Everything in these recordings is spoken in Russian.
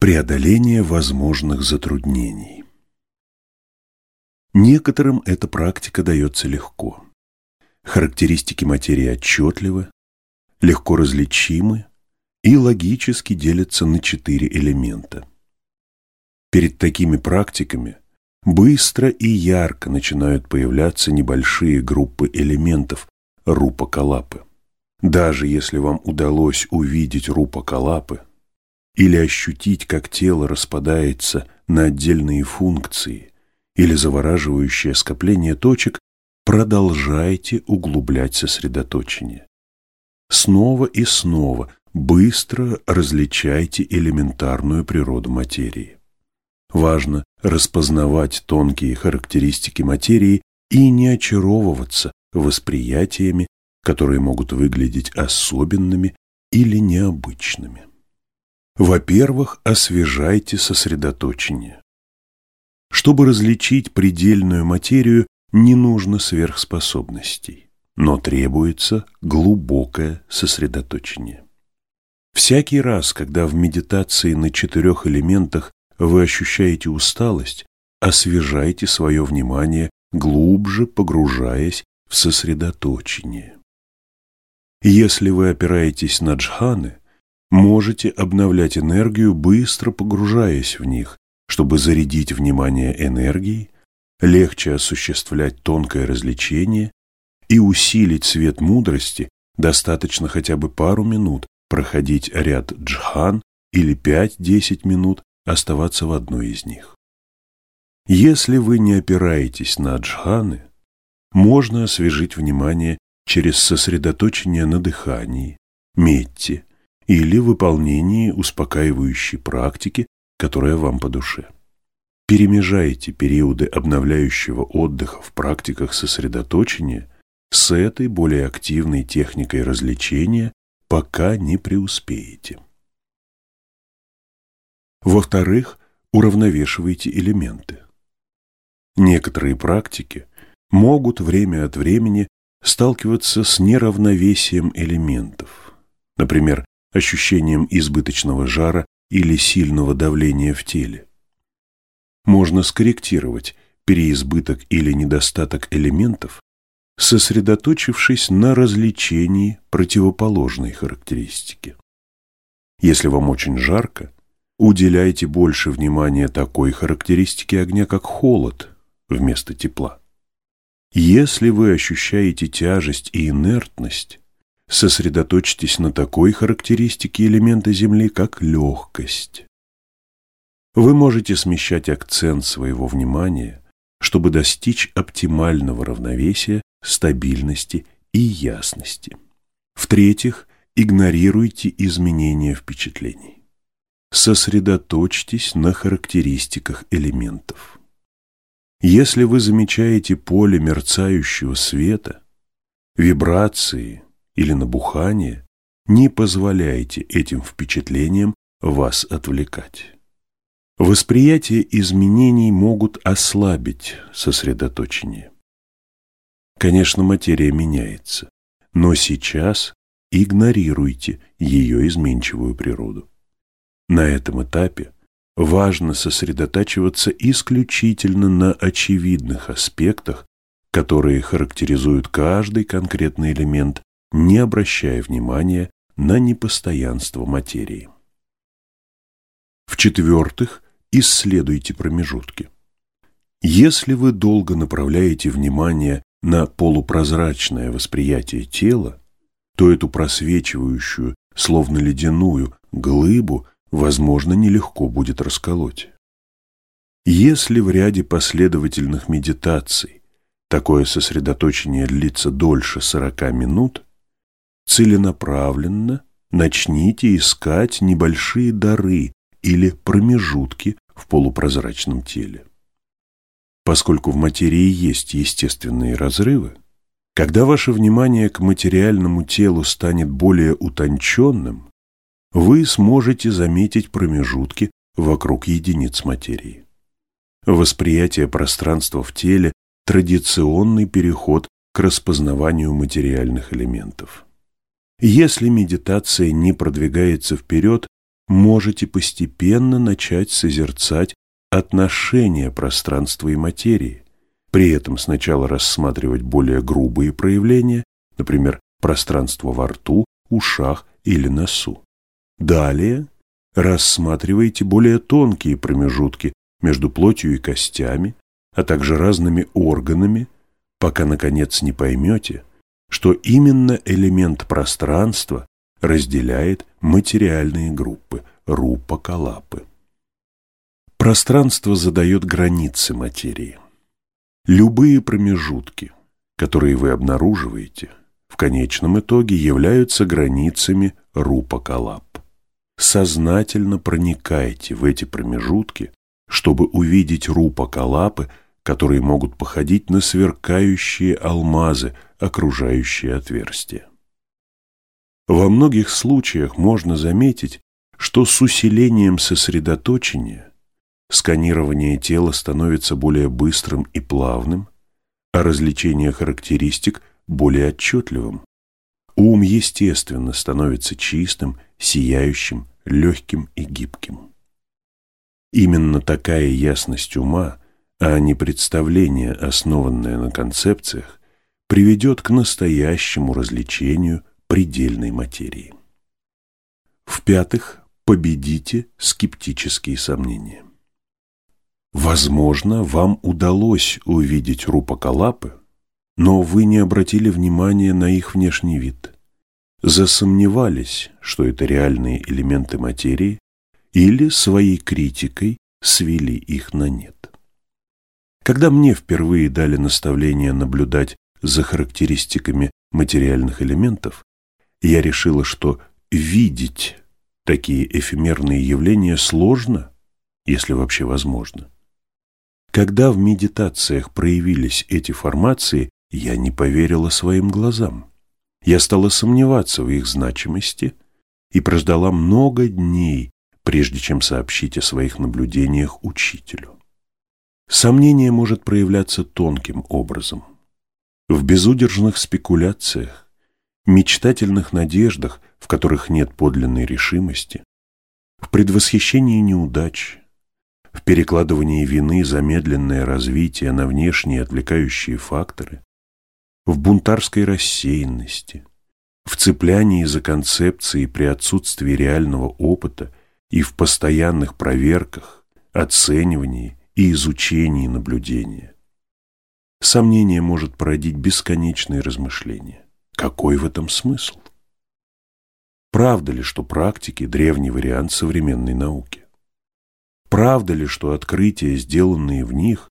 Преодоление возможных затруднений. Некоторым эта практика дается легко. Характеристики материи отчетливы, легко различимы и логически делятся на четыре элемента. Перед такими практиками быстро и ярко начинают появляться небольшие группы элементов рупа-калапы. Даже если вам удалось увидеть рупа-калапы или ощутить, как тело распадается на отдельные функции или завораживающее скопление точек, продолжайте углублять сосредоточение. Снова и снова быстро различайте элементарную природу материи. Важно распознавать тонкие характеристики материи и не очаровываться восприятиями, которые могут выглядеть особенными или необычными. Во-первых, освежайте сосредоточение. Чтобы различить предельную материю, не нужно сверхспособностей, но требуется глубокое сосредоточение. Всякий раз, когда в медитации на четырех элементах вы ощущаете усталость, освежайте свое внимание, глубже погружаясь в сосредоточение. Если вы опираетесь на джханы, можете обновлять энергию, быстро погружаясь в них, чтобы зарядить внимание энергией, легче осуществлять тонкое развлечение и усилить свет мудрости, достаточно хотя бы пару минут проходить ряд джхан или 5-10 минут оставаться в одной из них. Если вы не опираетесь на джханы, можно освежить внимание через сосредоточение на дыхании, метте или выполнении успокаивающей практики, которая вам по душе. Перемежайте периоды обновляющего отдыха в практиках сосредоточения с этой более активной техникой развлечения, пока не преуспеете. Во-вторых, уравновешивайте элементы. Некоторые практики могут время от времени сталкиваться с неравновесием элементов, например, ощущением избыточного жара или сильного давления в теле. Можно скорректировать переизбыток или недостаток элементов, сосредоточившись на развлечении противоположной характеристики. Если вам очень жарко, уделяйте больше внимания такой характеристике огня, как холод, вместо тепла. Если вы ощущаете тяжесть и инертность, сосредоточьтесь на такой характеристике элемента Земли, как легкость. Вы можете смещать акцент своего внимания, чтобы достичь оптимального равновесия, стабильности и ясности. В-третьих, игнорируйте изменения впечатлений. Сосредоточьтесь на характеристиках элементов. Если вы замечаете поле мерцающего света, вибрации или набухание, не позволяйте этим впечатлениям вас отвлекать. Восприятие изменений могут ослабить сосредоточение. Конечно, материя меняется, но сейчас игнорируйте ее изменчивую природу. На этом этапе важно сосредотачиваться исключительно на очевидных аспектах, которые характеризуют каждый конкретный элемент, не обращая внимания на непостоянство материи. В-четвертых, исследуйте промежутки. Если вы долго направляете внимание на полупрозрачное восприятие тела, то эту просвечивающую, словно ледяную, глыбу возможно, нелегко будет расколоть. Если в ряде последовательных медитаций такое сосредоточение длится дольше 40 минут, целенаправленно начните искать небольшие дары или промежутки в полупрозрачном теле. Поскольку в материи есть естественные разрывы, когда ваше внимание к материальному телу станет более утонченным, вы сможете заметить промежутки вокруг единиц материи. Восприятие пространства в теле – традиционный переход к распознаванию материальных элементов. Если медитация не продвигается вперед, можете постепенно начать созерцать отношения пространства и материи, при этом сначала рассматривать более грубые проявления, например, пространство во рту, ушах или носу. Далее рассматривайте более тонкие промежутки между плотью и костями, а также разными органами, пока, наконец, не поймете, что именно элемент пространства разделяет материальные группы рупа-калапы. Пространство задает границы материи. Любые промежутки, которые вы обнаруживаете, в конечном итоге являются границами рупа-калап. Сознательно проникайте в эти промежутки, чтобы увидеть рупа-калапы, которые могут походить на сверкающие алмазы, окружающие отверстия. Во многих случаях можно заметить, что с усилением сосредоточения сканирование тела становится более быстрым и плавным, а развлечение характеристик более отчетливым. Ум, естественно, становится чистым, сияющим, легким и гибким. Именно такая ясность ума, а не представление, основанное на концепциях, приведет к настоящему развлечению предельной материи. В-пятых, победите скептические сомнения. Возможно, вам удалось увидеть рупакалапы, но вы не обратили внимания на их внешний вид. Засомневались, что это реальные элементы материи, или своей критикой свели их на нет. Когда мне впервые дали наставление наблюдать за характеристиками материальных элементов, я решила, что видеть такие эфемерные явления сложно, если вообще возможно. Когда в медитациях проявились эти формации, я не поверила своим глазам. Я стала сомневаться в их значимости и прождала много дней, прежде чем сообщить о своих наблюдениях учителю. Сомнение может проявляться тонким образом. В безудержных спекуляциях, мечтательных надеждах, в которых нет подлинной решимости, в предвосхищении неудач, в перекладывании вины за медленное развитие на внешние отвлекающие факторы, в бунтарской рассеянности, в цеплянии за концепции при отсутствии реального опыта и в постоянных проверках, оценивании и изучении наблюдения. Сомнение может породить бесконечные размышления. Какой в этом смысл? Правда ли, что практики – древний вариант современной науки? Правда ли, что открытия, сделанные в них,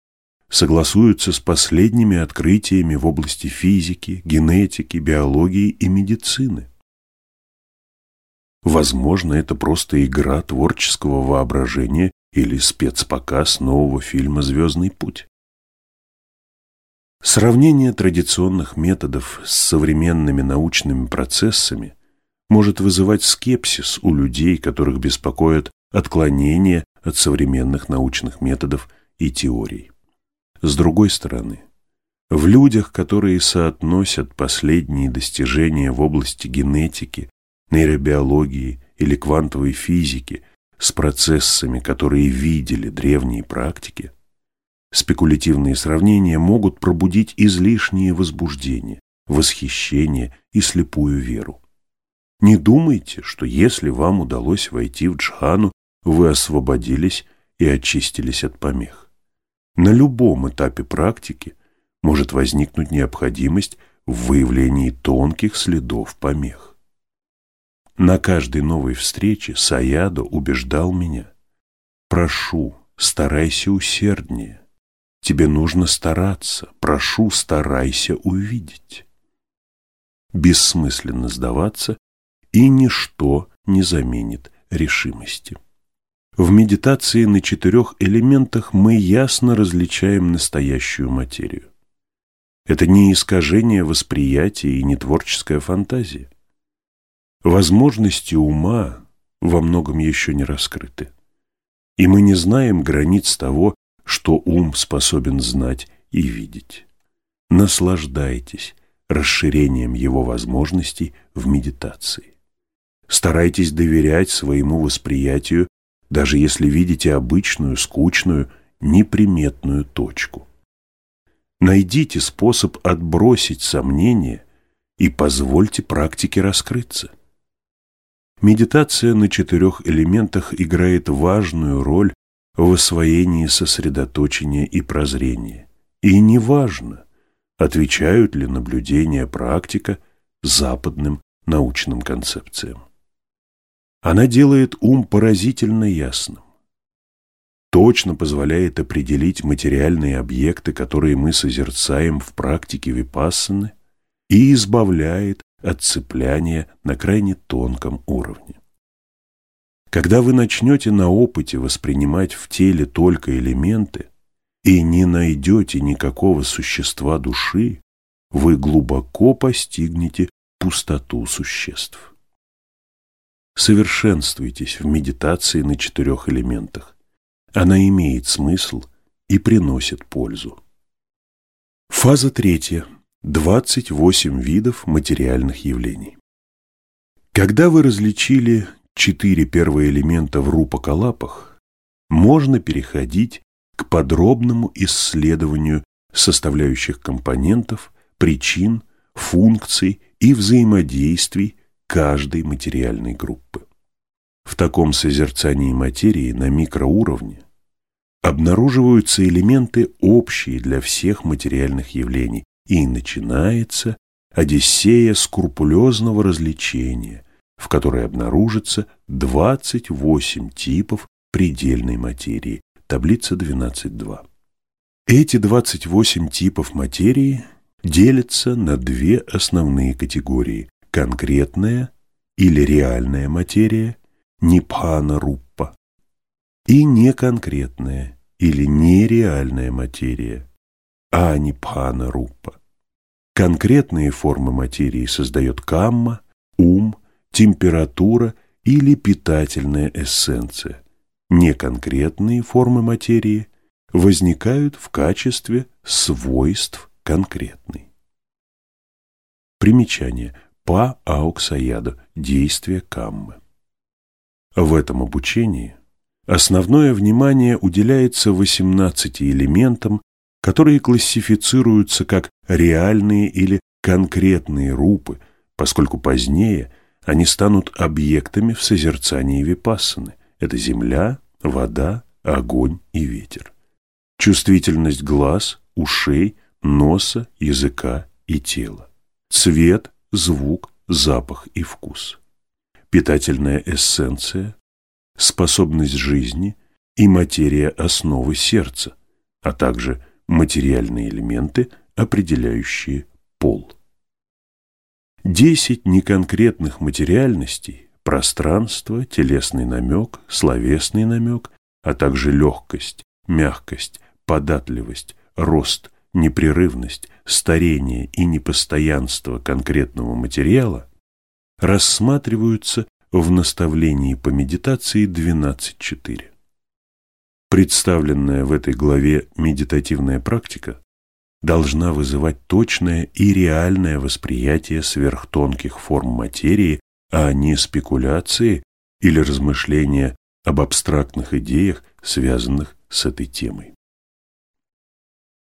согласуются с последними открытиями в области физики, генетики, биологии и медицины? Возможно, это просто игра творческого воображения или спецпоказ нового фильма «Звездный путь». Сравнение традиционных методов с современными научными процессами может вызывать скепсис у людей, которых беспокоят отклонения от современных научных методов и теорий. С другой стороны, в людях, которые соотносят последние достижения в области генетики, нейробиологии или квантовой физики с процессами, которые видели древние практики, спекулятивные сравнения могут пробудить излишнее возбуждение, восхищение и слепую веру. Не думайте, что если вам удалось войти в джхану, вы освободились и очистились от помех. На любом этапе практики может возникнуть необходимость в выявлении тонких следов помех. На каждой новой встрече Саядо убеждал меня. «Прошу, старайся усерднее. Тебе нужно стараться. Прошу, старайся увидеть». Бессмысленно сдаваться, и ничто не заменит решимости. В медитации на четырех элементах мы ясно различаем настоящую материю. Это не искажение восприятия и не творческая фантазия. Возможности ума во многом еще не раскрыты. И мы не знаем границ того, что ум способен знать и видеть. Наслаждайтесь расширением его возможностей в медитации. Старайтесь доверять своему восприятию, даже если видите обычную, скучную, неприметную точку. Найдите способ отбросить сомнения и позвольте практике раскрыться. Медитация на четырех элементах играет важную роль в освоении сосредоточения и прозрения. И неважно, отвечают ли наблюдения практика западным научным концепциям. Она делает ум поразительно ясным. Точно позволяет определить материальные объекты, которые мы созерцаем в практике випассаны, и избавляет от цепляния на крайне тонком уровне. Когда вы начнете на опыте воспринимать в теле только элементы и не найдете никакого существа души, вы глубоко постигнете пустоту существ. Совершенствуйтесь в медитации на четырех элементах. Она имеет смысл и приносит пользу. Фаза третья. 28 видов материальных явлений. Когда вы различили четыре первые элемента в рупа-калапах, можно переходить к подробному исследованию составляющих компонентов, причин, функций и взаимодействий каждой материальной группы. В таком созерцании материи на микроуровне обнаруживаются элементы общие для всех материальных явлений, и начинается Одиссея скрупулезного развлечения, в которой обнаружится 28 типов предельной материи, таблица 12.2. Эти 28 типов материи делятся на две основные категории – конкретная или реальная материя, нипхана-руппа, и неконкретная или нереальная материя, анипхана-руппа. Конкретные формы материи создает камма, ум, температура или питательная эссенция. Неконкретные формы материи возникают в качестве свойств конкретной. Примечание. Па ауксаяду. Действие каммы. В этом обучении основное внимание уделяется 18 элементам, которые классифицируются как реальные или конкретные рупы, поскольку позднее они станут объектами в созерцании випассаны. Это земля, вода, огонь и ветер. Чувствительность глаз, ушей, носа, языка и тела. Цвет, звук, запах и вкус. Питательная эссенция, способность жизни и материя основы сердца, а также материальные элементы, определяющие пол. Десять неконкретных материальностей – пространство, телесный намек, словесный намек, а также легкость, мягкость, податливость, рост, непрерывность, старение и непостоянство конкретного материала рассматриваются в наставлении по медитации 12.4. Представленная в этой главе медитативная практика должна вызывать точное и реальное восприятие сверхтонких форм материи, а не спекуляции или размышления об абстрактных идеях, связанных с этой темой.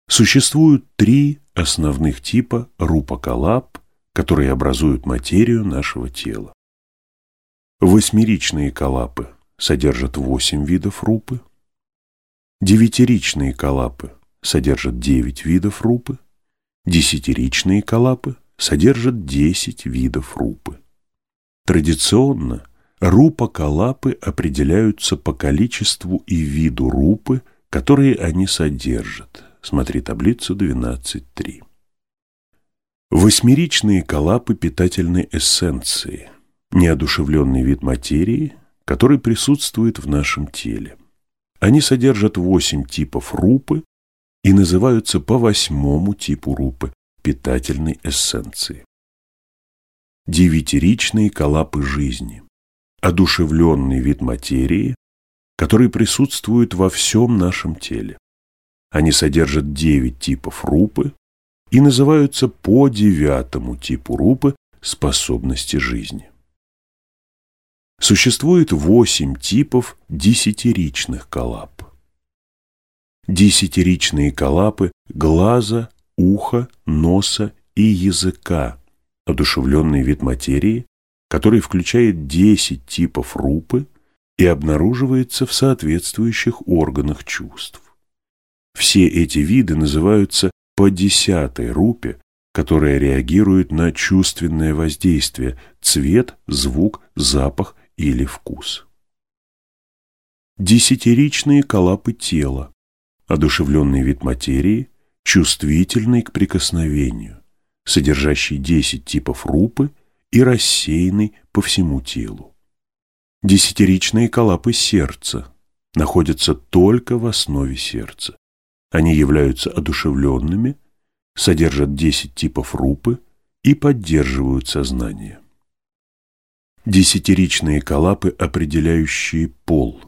Существуют три основных типа рупа-калап, которые образуют материю нашего тела. Восьмеричные калапы содержат восемь видов рупы, девятиричные калапы содержат девять видов рупы, десятиричные калапы содержат десять видов рупы. Традиционно рупа-калапы определяются по количеству и виду рупы, которые они содержат. Смотри таблицу 12.3. Восьмеричные калапы питательной эссенции, неодушевленный вид материи, который присутствует в нашем теле. Они содержат восемь типов рупы и называются по восьмому типу рупы питательной эссенции. Девятиричные калапы жизни, одушевленный вид материи, который присутствует во всем нашем теле. Они содержат девять типов рупы и называются по девятому типу рупы способности жизни. Существует восемь типов десятиричных коллап. Десятиричные коллапы глаза, уха, носа и языка, одушевленный вид материи, который включает 10 типов рупы и обнаруживается в соответствующих органах чувств. Все эти виды называются по десятой рупе, которая реагирует на чувственное воздействие – цвет, звук, запах или вкус. Десятиричные коллапы тела, одушевленный вид материи, чувствительный к прикосновению, содержащий 10 типов рупы и рассеянный по всему телу. Десятиричные коллапы сердца находятся только в основе сердца. Они являются одушевленными, содержат 10 типов рупы и поддерживают сознание. Десятиричные коллапы, определяющие пол.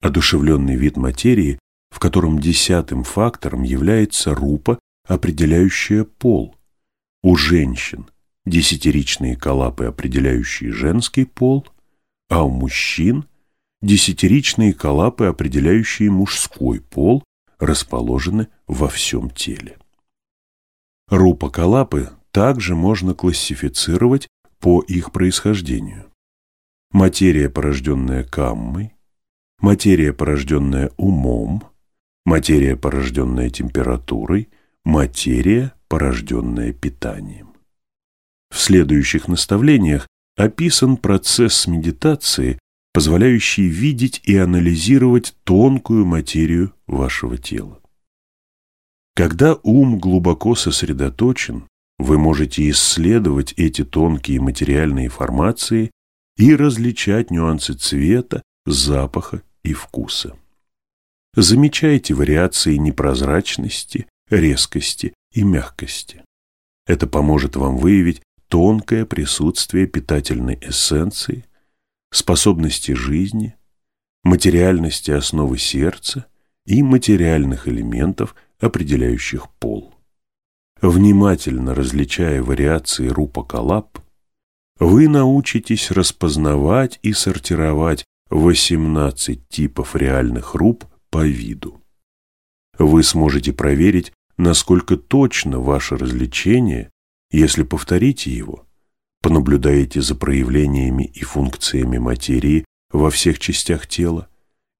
Одушевленный вид материи, в котором десятым фактором является рупа, определяющая пол. У женщин десятиричные коллапы, определяющие женский пол, а у мужчин десятиричные коллапы, определяющие мужской пол, расположены во всем теле. Рупа-коллапы также можно классифицировать по их происхождению. Материя, порожденная каммой, материя, порожденная умом, материя, порожденная температурой, материя, порожденная питанием. В следующих наставлениях описан процесс медитации, позволяющий видеть и анализировать тонкую материю вашего тела. Когда ум глубоко сосредоточен, вы можете исследовать эти тонкие материальные формации и различать нюансы цвета, запаха и вкуса. Замечайте вариации непрозрачности, резкости и мягкости. Это поможет вам выявить тонкое присутствие питательной эссенции, способности жизни, материальности основы сердца и материальных элементов, определяющих пол. Внимательно различая вариации рупа-калап, вы научитесь распознавать и сортировать 18 типов реальных руп по виду. Вы сможете проверить, насколько точно ваше развлечение, если повторите его, понаблюдаете за проявлениями и функциями материи во всех частях тела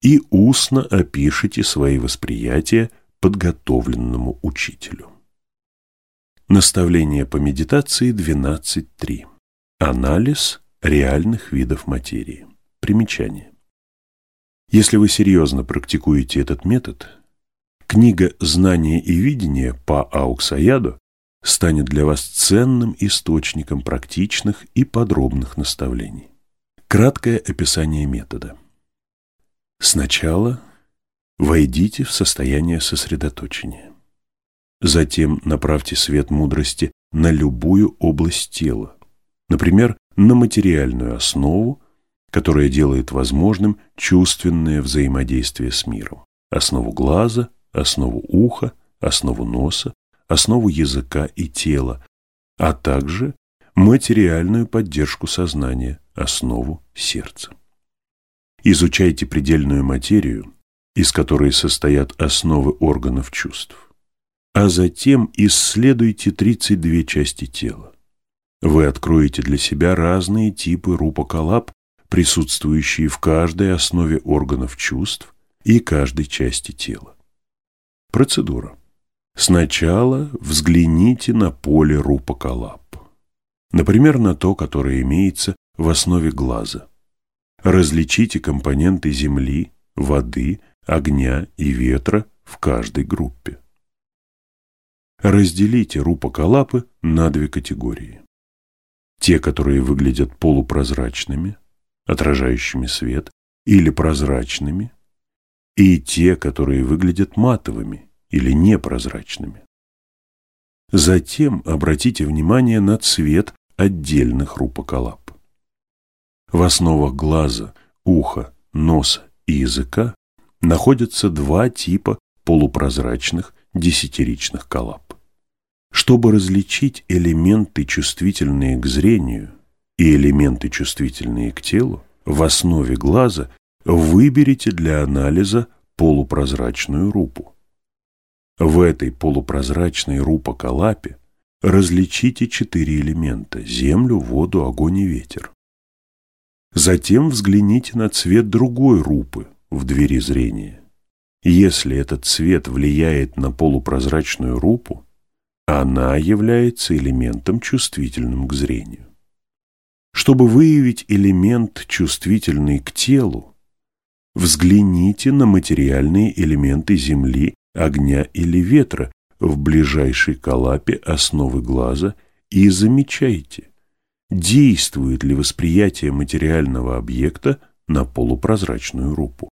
и устно опишите свои восприятия подготовленному учителю. Наставление по медитации 12.3. Анализ реальных видов материи. Примечание. Если вы серьезно практикуете этот метод, книга «Знание и видение» по Ауксаяду станет для вас ценным источником практичных и подробных наставлений. Краткое описание метода. Сначала войдите в состояние сосредоточения. Затем направьте свет мудрости на любую область тела, например, на материальную основу, которая делает возможным чувственное взаимодействие с миром, основу глаза, основу уха, основу носа, основу языка и тела, а также материальную поддержку сознания, основу сердца. Изучайте предельную материю, из которой состоят основы органов чувств, а затем исследуйте 32 части тела. Вы откроете для себя разные типы рупакалап, присутствующие в каждой основе органов чувств и каждой части тела. Процедура. Сначала взгляните на поле рупакалап, например, на то, которое имеется в основе глаза. Различите компоненты земли, воды, огня и ветра в каждой группе. Разделите рупакалапы на две категории. Те, которые выглядят полупрозрачными, отражающими свет, или прозрачными, и те, которые выглядят матовыми или непрозрачными. Затем обратите внимание на цвет отдельных рупоколап. В основах глаза, уха, носа и языка находятся два типа полупрозрачных десятиричных коллап. Чтобы различить элементы, чувствительные к зрению, и элементы, чувствительные к телу, в основе глаза выберите для анализа полупрозрачную рупу. В этой полупрозрачной рупоколапе различите четыре элемента – землю, воду, огонь и ветер. Затем взгляните на цвет другой рупы в двери зрения. Если этот цвет влияет на полупрозрачную рупу, она является элементом, чувствительным к зрению. Чтобы выявить элемент, чувствительный к телу, взгляните на материальные элементы земли, огня или ветра в ближайшей колапе основы глаза и замечайте, действует ли восприятие материального объекта на полупрозрачную рупу.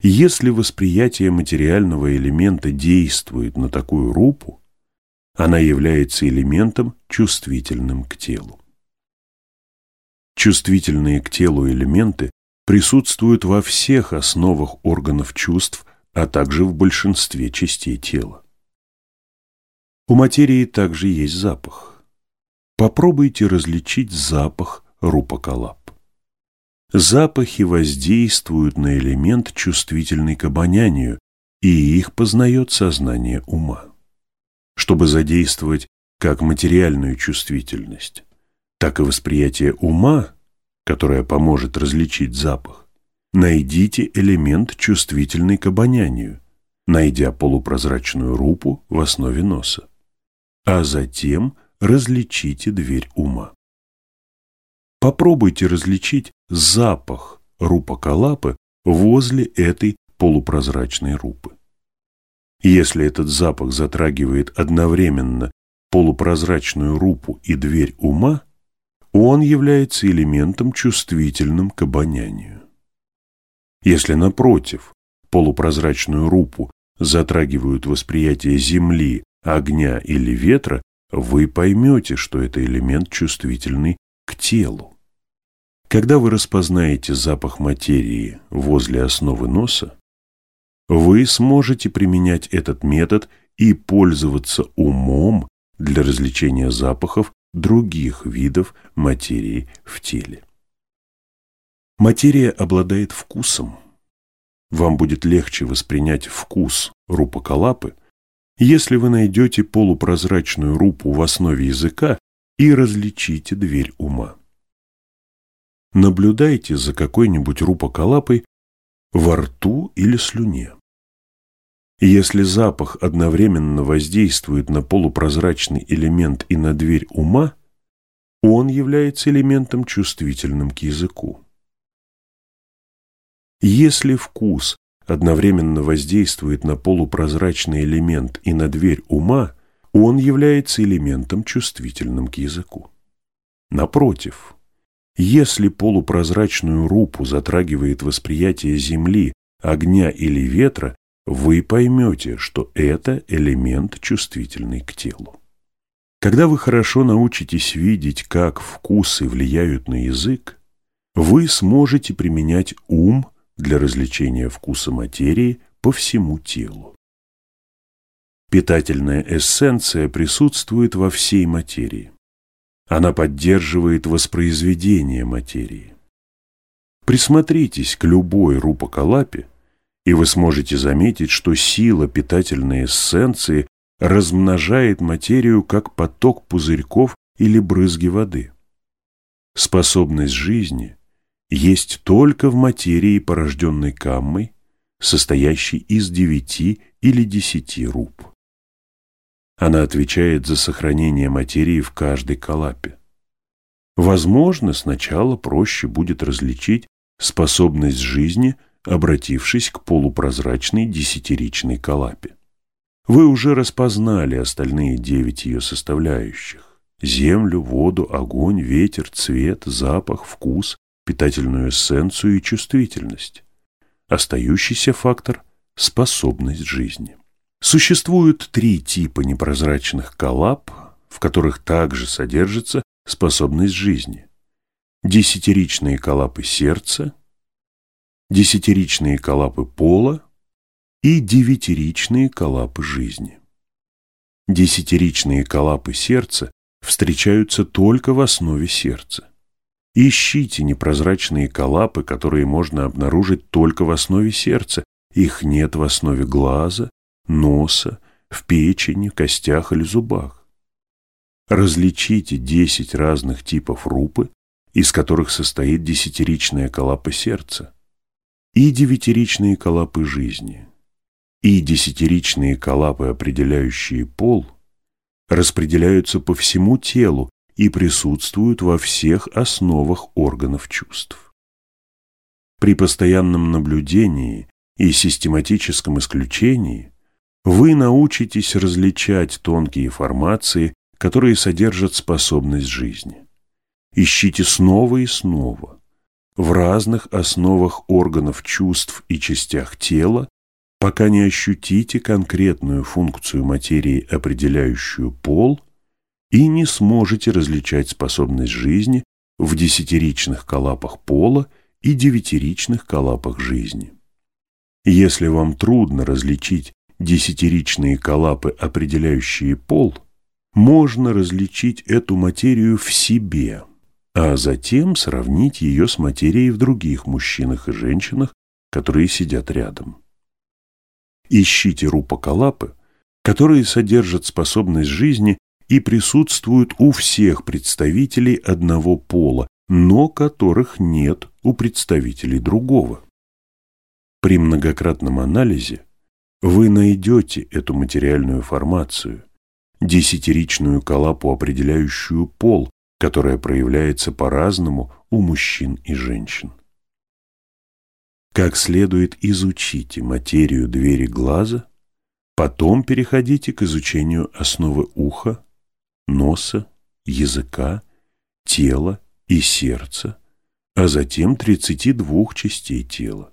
Если восприятие материального элемента действует на такую рупу, она является элементом, чувствительным к телу. Чувствительные к телу элементы присутствуют во всех основах органов чувств, а также в большинстве частей тела. У материи также есть запах. Попробуйте различить запах рупакалап. Запахи воздействуют на элемент, чувствительный к обонянию, и их познает сознание ума. Чтобы задействовать как материальную чувствительность, так и восприятие ума, которое поможет различить запах, найдите элемент, чувствительный к обонянию, найдя полупрозрачную рупу в основе носа, а затем различите дверь ума. Попробуйте различить запах рупа-калапы возле этой полупрозрачной рупы. Если этот запах затрагивает одновременно полупрозрачную рупу и дверь ума, он является элементом, чувствительным к обонянию. Если, напротив, полупрозрачную рупу затрагивают восприятие земли, огня или ветра, вы поймете, что это элемент, чувствительный к телу. Когда вы распознаете запах материи возле основы носа, вы сможете применять этот метод и пользоваться умом для развлечения запахов других видов материи в теле. Материя обладает вкусом. Вам будет легче воспринять вкус рупоколапы, если вы найдете полупрозрачную рупу в основе языка и различите дверь ума. Наблюдайте за какой-нибудь рупоколапой во рту или слюне. Если запах одновременно воздействует на полупрозрачный элемент и на дверь ума, он является элементом, чувствительным к языку. Если вкус одновременно воздействует на полупрозрачный элемент и на дверь ума, он является элементом, чувствительным к языку. Напротив, если полупрозрачную рупу затрагивает восприятие земли, огня или ветра, вы поймете, что это элемент, чувствительный к телу. Когда вы хорошо научитесь видеть, как вкусы влияют на язык, вы сможете применять ум для развлечения вкуса материи по всему телу. Питательная эссенция присутствует во всей материи. Она поддерживает воспроизведение материи. Присмотритесь к любой рупоколапе, и вы сможете заметить, что сила питательной эссенции размножает материю как поток пузырьков или брызги воды. Способность жизни есть только в материи, порожденной каммой, состоящей из девяти или десяти руп. Она отвечает за сохранение материи в каждой колапе. Возможно, сначала проще будет различить способность жизни, обратившись к полупрозрачной десятиричной колапе. Вы уже распознали остальные девять ее составляющих – землю, воду, огонь, ветер, цвет, запах, вкус, питательную эссенцию и чувствительность. Остающийся фактор – способность жизни. Существуют три типа непрозрачных коллап, в которых также содержится способность жизни. Десятиричные коллапы сердца, десятиричные коллапы пола и девятиричные коллапы жизни. Десятиричные коллапы сердца встречаются только в основе сердца. Ищите непрозрачные колапы, которые можно обнаружить только в основе сердца. Их нет в основе глаза, носа, в печени, костях или зубах. Различите десять разных типов рупы, из которых состоит десятиричная колапа сердца, и девятиричные колапы жизни, и десятиричные колапы, определяющие пол, распределяются по всему телу и присутствуют во всех основах органов чувств. При постоянном наблюдении и систематическом исключении вы научитесь различать тонкие формации, которые содержат способность жизни. Ищите снова и снова в разных основах органов чувств и частях тела, пока не ощутите конкретную функцию материи, определяющую пол, и не сможете различать способность жизни в десятиричных колапах пола и девятиричных колапах жизни. Если вам трудно различить десятиричные колапы, определяющие пол, можно различить эту материю в себе, а затем сравнить ее с материей в других мужчинах и женщинах, которые сидят рядом. Ищите рупа-колапы, которые содержат способность жизни и присутствуют у всех представителей одного пола, но которых нет у представителей другого. При многократном анализе вы найдете эту материальную формацию, десятиричную колапу, определяющую пол, которая проявляется по-разному у мужчин и женщин. Как следует изучите материю двери глаза, потом переходите к изучению основы уха, носа, языка, тела и сердца, а затем 32 частей тела.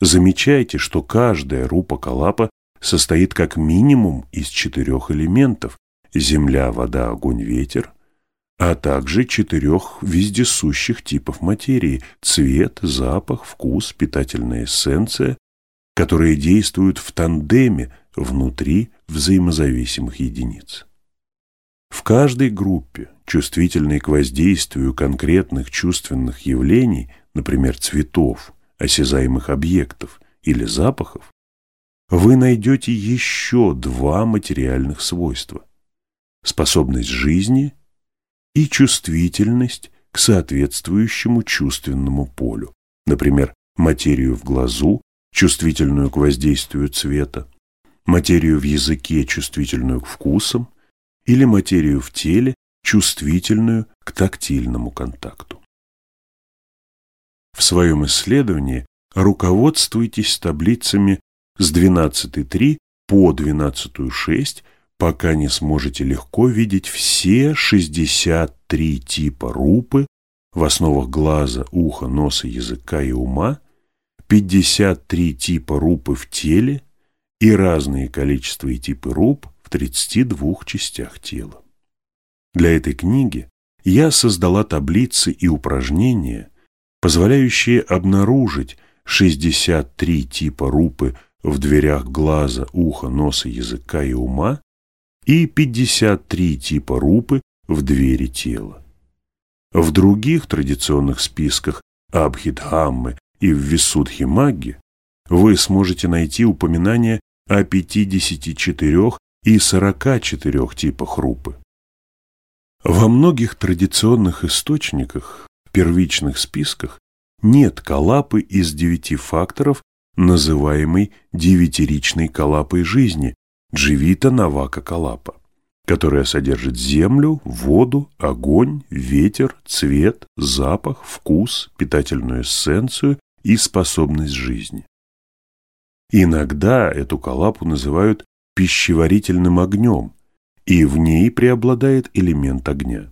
Замечайте, что каждая рупа-калапа состоит как минимум из четырех элементов – земля, вода, огонь, ветер, а также четырех вездесущих типов материи – цвет, запах, вкус, питательная эссенция, которые действуют в тандеме внутри взаимозависимых единиц. В каждой группе, чувствительной к воздействию конкретных чувственных явлений, например, цветов, осязаемых объектов или запахов, вы найдете еще два материальных свойства – способность жизни и чувствительность к соответствующему чувственному полю, например, материю в глазу, чувствительную к воздействию цвета, материю в языке, чувствительную к вкусам, или материю в теле, чувствительную к тактильному контакту. В своем исследовании руководствуйтесь таблицами с 12.3 по 12.6, пока не сможете легко видеть все 63 типа рупы в основах глаза, уха, носа, языка и ума, 53 типа рупы в теле и разные количества и типы руп в 32 частях тела. Для этой книги я создала таблицы и упражнения, позволяющие обнаружить 63 типа рупы в дверях глаза, уха, носа, языка и ума и 53 типа рупы в двери тела. В других традиционных списках Абхидхаммы и в Висудхимагге вы сможете найти упоминания о 54 и 44 типах рупы. Во многих традиционных источниках, первичных списках, нет калапы из девяти факторов, называемой девятиричной калапой жизни, дживита навака калапа, которая содержит землю, воду, огонь, ветер, цвет, запах, вкус, питательную эссенцию и способность жизни. Иногда эту калапу называют пищеварительным огнем, и в ней преобладает элемент огня.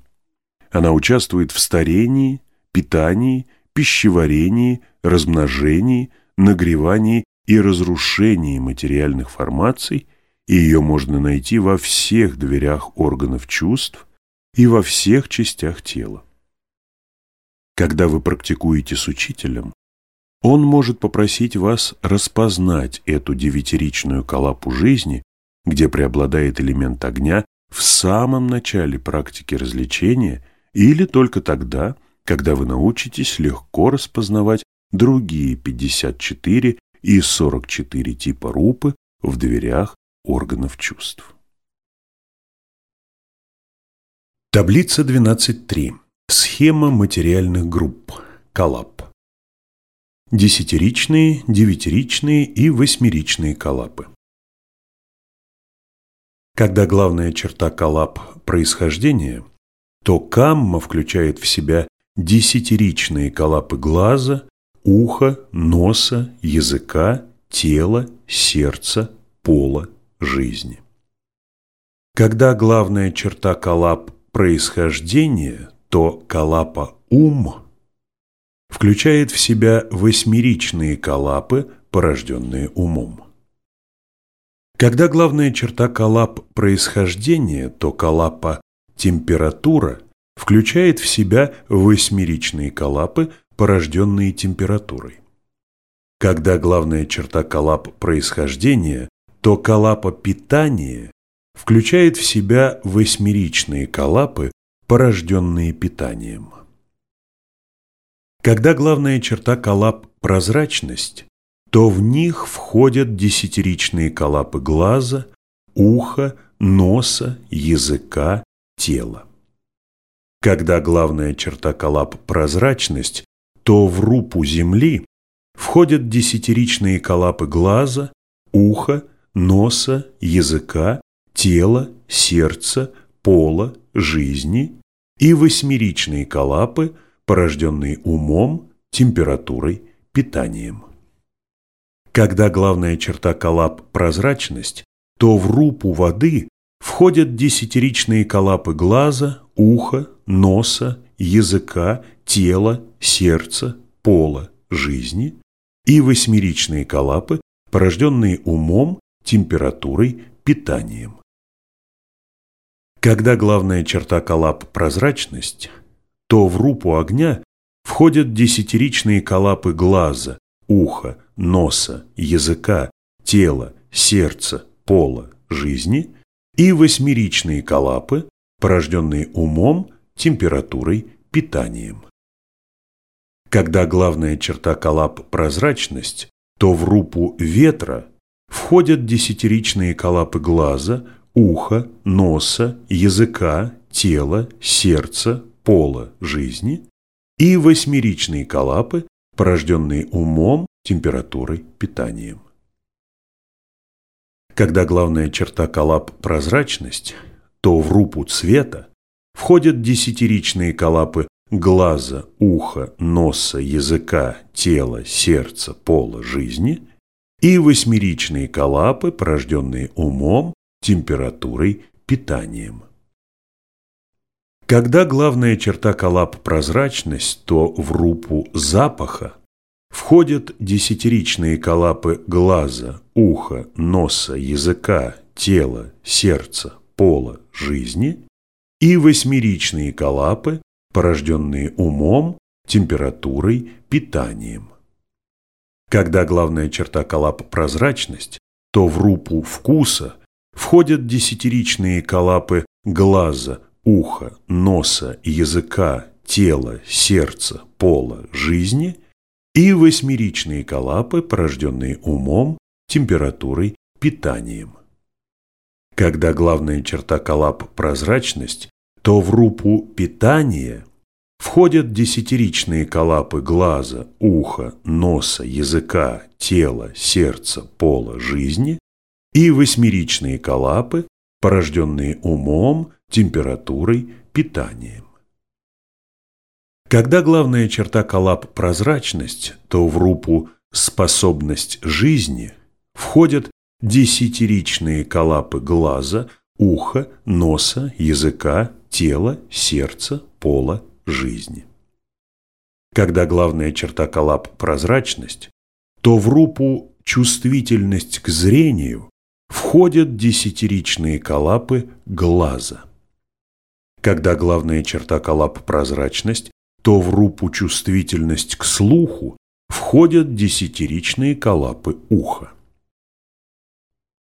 Она участвует в старении, питании, пищеварении, размножении, нагревании и разрушении материальных формаций, и ее можно найти во всех дверях органов чувств и во всех частях тела. Когда вы практикуете с учителем, он может попросить вас распознать эту девятиричную колапу жизни где преобладает элемент огня в самом начале практики развлечения или только тогда, когда вы научитесь легко распознавать другие 54 и 44 типа рупы в дверях органов чувств. Таблица 12.3. Схема материальных групп. Коллап. Десятиричные, девятиричные и восьмеричные коллапы. Когда главная черта коллап – происхождение, то камма включает в себя десятиричные коллапы глаза, уха, носа, языка, тела, сердца, пола, жизни. Когда главная черта коллап – происхождение, то коллапа ум включает в себя восьмеричные коллапы, порожденные умом. Когда главная черта коллап – происхождение, то коллапа температура включает в себя восьмеричные коллапы, порожденные температурой. Когда главная черта коллап – происхождение, то коллапа питания включает в себя восьмеричные коллапы, порожденные питанием. Когда главная черта коллап – прозрачность, то в них входят десятиричные коллапы глаза, уха, носа, языка, тела. Когда главная черта коллап – прозрачность, то в рупу земли входят десятиричные коллапы глаза, уха, носа, языка, тела, сердца, пола, жизни и восьмеричные коллапы, порожденные умом, температурой, питанием. Когда главная черта коллап – прозрачность, то в рупу воды входят десятиричные коллапы глаза, уха, носа, языка, тела, сердца, пола, жизни и восьмеричные коллапы, порожденные умом, температурой, питанием. Когда главная черта коллап – прозрачность, то в рупу огня входят десятиричные коллапы глаза, уха, носа, языка, тела, сердца, пола, жизни и восьмеричные коллапы, порожденные умом, температурой, питанием. Когда главная черта коллап – прозрачность, то в рупу ветра входят десятиричные коллапы глаза, уха, носа, языка, тела, сердца, пола, жизни и восьмеричные коллапы, порожденные умом, температурой, питанием. Когда главная черта коллап – прозрачность, то в рупу цвета входят десятиричные коллапы глаза, уха, носа, языка, тела, сердца, пола, жизни и восьмеричные коллапы, порожденные умом, температурой, питанием. Когда главная черта коллап – прозрачность, то в рупу запаха входят десятиричные коллапы глаза, уха, носа, языка, тела, сердца, пола, жизни и восьмеричные коллапы, порожденные умом, температурой, питанием. Когда главная черта коллап – прозрачность, то в рупу вкуса входят десятиричные коллапы глаза, уха, носа, языка, тела, сердца, пола, жизни и восьмеричные коллапы, порожденные умом, температурой, питанием. Когда главная черта коллап – прозрачность, то в рупу питания входят десятиричные коллапы глаза, уха, носа, языка, тела, сердца, пола, жизни и восьмеричные коллапы, порожденные умом, температурой, питанием. Когда главная черта коллап – прозрачность, то в рупу «способность жизни» входят десятиричные коллапы глаза, уха, носа, языка, тела, сердца, пола, жизни. Когда главная черта коллап – прозрачность, то в рупу «чувствительность к зрению» входят десятиричные коллапы глаза. Когда главная черта коллап – прозрачность, то в рупу чувствительность к слуху входят десятиричные коллапы уха.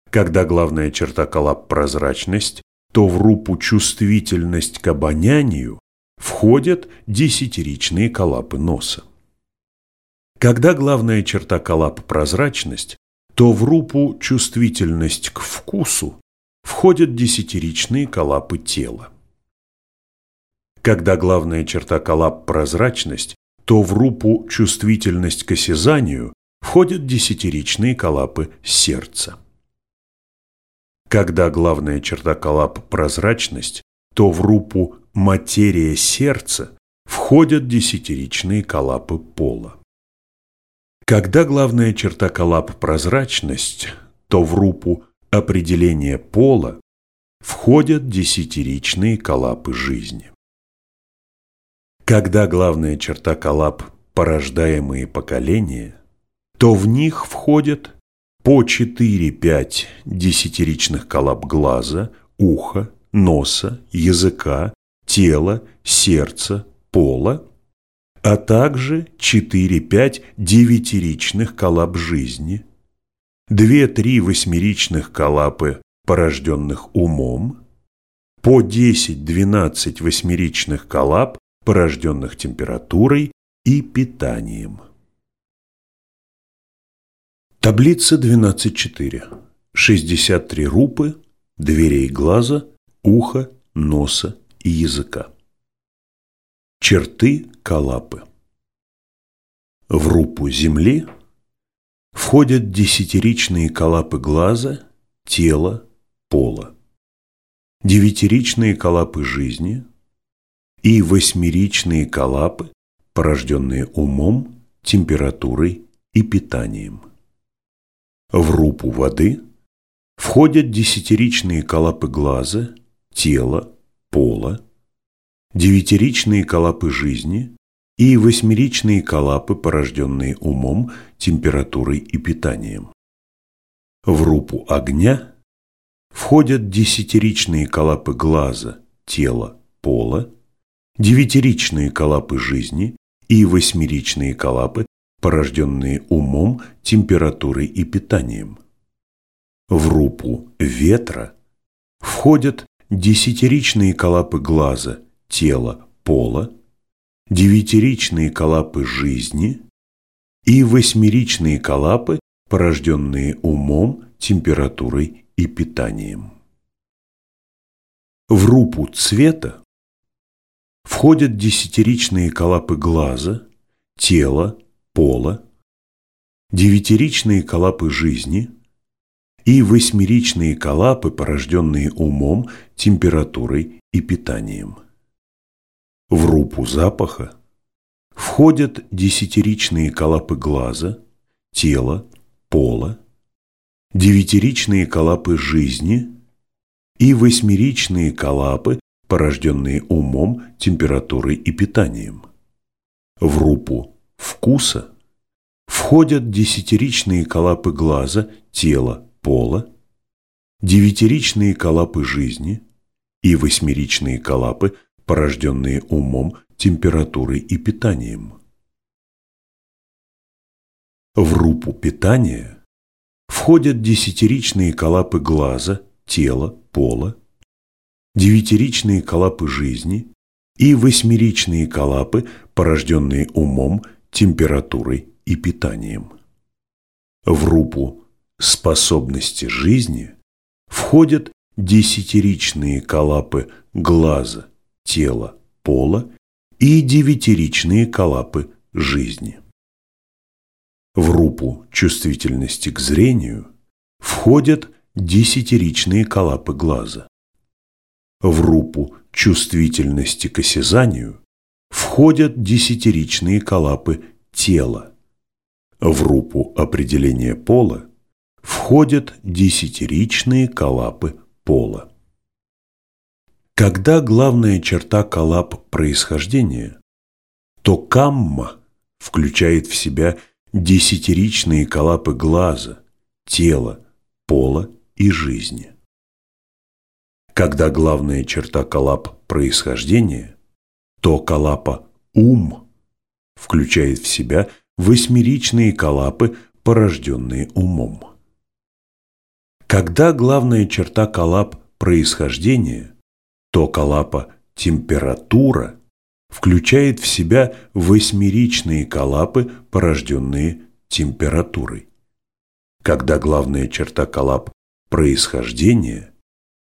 Когда главная черта коллап – прозрачность, то в рупу чувствительность к обонянию входят десятиричные колапы носа. Когда главная черта коллапа – прозрачность, то в рупу чувствительность к вкусу входят десятиричные коллапы тела. Когда главная черта коллап – прозрачность, то в рупу чувствительность к осязанию входят десятиричные коллапы сердца. Когда главная черта коллап – прозрачность, то в рупу материя сердца входят десятиричные коллапы пола. Когда главная черта коллап – прозрачность, то в рупу определение пола входят десятиричные коллапы жизни. Когда главная черта коллап – порождаемые поколения, то в них входят по 4-5 десятиричных коллап глаза, уха, носа, языка, тела, сердца, пола, а также 4-5 девятиричных коллап жизни, 2-3 восьмеричных коллапы, порожденных умом, по 10-12 восьмеричных коллап, порожденных температурой и питанием. Таблица 12.4. 63 рупы, дверей глаза, уха, носа и языка. Черты Калапы В рупу земли входят десятиричные калапы глаза, тела, пола, девятиричные калапы жизни и восьмеричные калапы, порожденные умом, температурой и питанием. В рупу воды входят десятиричные коллапы глаза, тела, пола, девятиричные коллапы жизни и восьмеричные коллапы, порожденные умом, температурой и питанием. В рупу огня входят десятиричные коллапы глаза, тела, пола, девятиричные коллапы жизни и восьмеричные коллапы, порожденные умом, температурой и питанием. В рупу ветра входят десятиричные коллапы глаза, тела, пола, девятиричные коллапы жизни и восьмеричные коллапы, порожденные умом, температурой и питанием. В рупу цвета входят десятиричные коллапы глаза, тела, пола, девятиричные коллапы жизни и восьмеричные коллапы, порожденные умом, температурой и питанием. В рупу запаха входят десятиричные коллапы глаза, тела, пола, девятиричные коллапы жизни и восьмеричные коллапы, порожденные умом, температурой и питанием. В рупу вкуса входят десятиричные коллапы глаза, тела, пола, девятиричные коллапы жизни и восьмеричные коллапы, порожденные умом, температурой и питанием. В рупу питания входят десятиричные коллапы глаза, тела, пола, девятиричные коллапы жизни и восьмеричные коллапы, порожденные умом, температурой и питанием. В рупу способности жизни входят десятиричные коллапы глаза, тела, пола и девятиричные коллапы жизни. В рупу чувствительности к зрению входят десятиричные коллапы глаза. В рупу чувствительности к осязанию входят десятиричные коллапы тела. В рупу определения пола входят десятиричные коллапы пола. Когда главная черта коллап происхождения, то камма включает в себя десятиричные коллапы глаза, тела, пола и жизни. Когда главная черта коллап происхождения, то коллапа ум включает в себя восьмеричные коллапы, порожденные умом. Когда главная черта коллап происхождения, то калапа температура включает в себя восьмеричные калапы, порожденные температурой. Когда главная черта калап происхождения,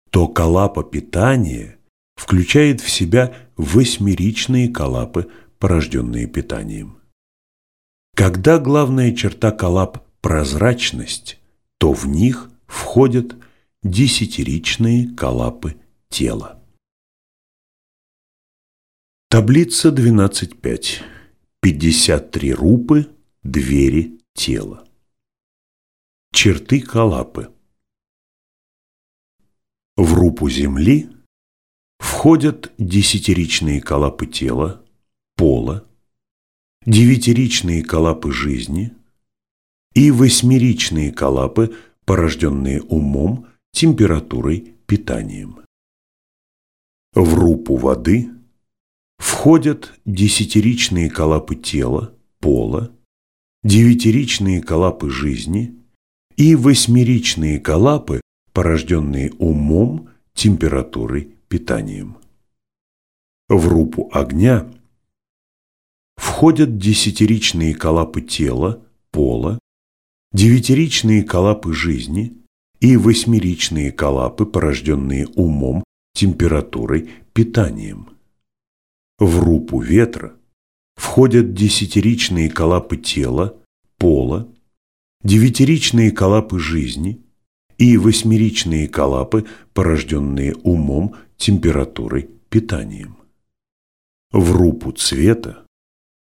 то калапа питания включает в себя восьмеричные калапы, порожденные питанием. Когда главная черта калап – прозрачность, то в них входят десятиричные калапы тела. Таблица 12.5. 53 рупы, двери тела. Черты калапы. В рупу земли входят десятиричные калапы тела, пола, девятиричные калапы жизни и восьмеричные калапы, порожденные умом, температурой, питанием. В рупу воды входят десятиричные калапы тела, пола, девятиричные калапы жизни и восьмеричные калапы, порожденные умом, температурой, питанием. В рупу огня входят десятиричные калапы тела, пола, девятиричные калапы жизни и восьмеричные калапы, порожденные умом, температурой, питанием. В рупу ветра входят десятиричные калапы тела, пола, девятиричные калапы жизни и восьмеричные калапы, порожденные умом, температурой, питанием. В рупу цвета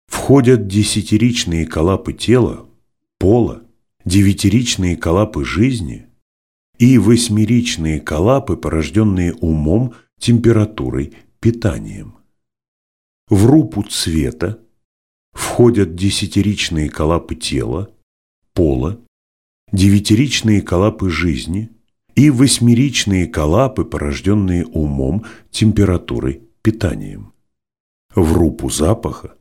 входят десятиричные калапы тела, пола, девятиричные калапы жизни и восьмеричные калапы, порожденные умом, температурой, питанием. В рупу цвета входят десятиричные калапы тела, пола, девятиричные калапы жизни и восьмеричные калапы, порожденные умом, температурой, питанием. В рупу запаха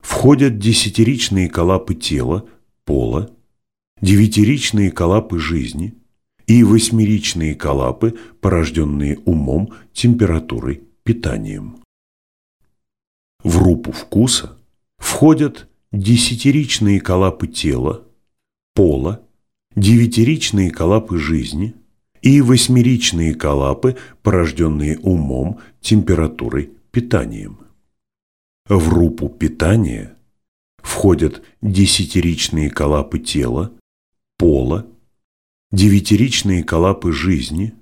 входят десятиричные калапы тела, пола, девятиричные калапы жизни и восьмеричные калапы, порожденные умом, температурой, питанием. В рупу вкуса входят десятиричные калапы тела, пола, девятиричные калапы жизни и восьмеричные калапы, порожденные умом, температурой, питанием. В рупу питания входят десятиричные калапы тела, пола, девятиричные калапы жизни